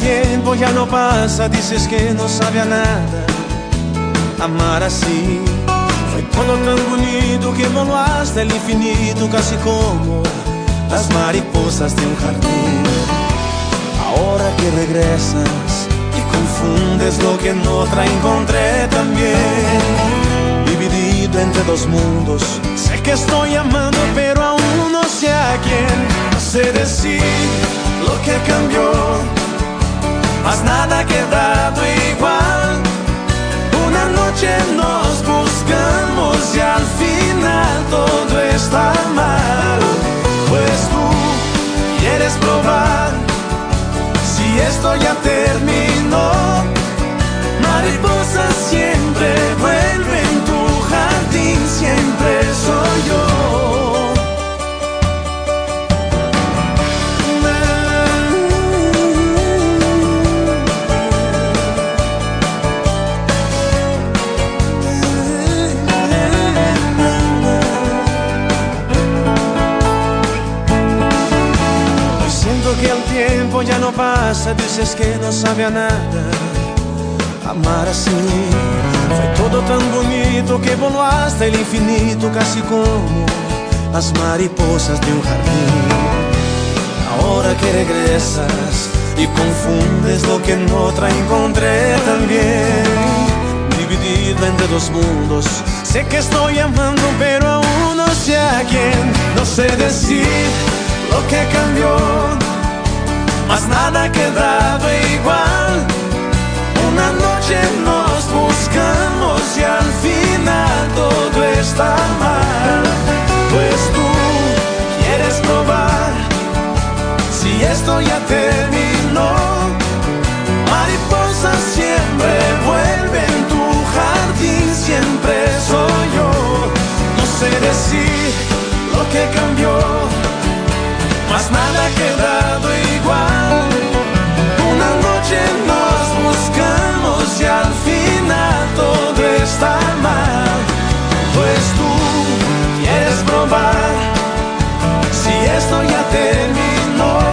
tiempo ya no pasa, dices que no sabe a nada amar así. Fue todo tan bonito que voló hasta el infinito, casi como las mariposas de un jardín. Ahora que regresas y confundes lo que en otra encontré también. Dividido entre dos mundos, sé que estoy amando, pero nada ha quedado igual. Una noche nos buscamos y al final todo está mal. Pues tú quieres probar si esto ya terminó. No pasa, dices que no sabe a nada amar así. Fue todo tan bonito que voló hasta el infinito, casi como las mariposas de un jardín. Ahora que regresas y confundes lo que en otra encontré también. Dividido entre dos mundos, sé que estoy amando, pero aún no sé a quién. No sé decir lo que cambió, mas nada ha quedado igual. Una noche nos buscamos y al final todo está mal. Pues tú quieres probar si esto ya terminó. Mariposa siempre vuelve en tu jardín, siempre soy yo. No sé decir lo que cambió, mas nada ha quedado igual. Si esto ya terminó.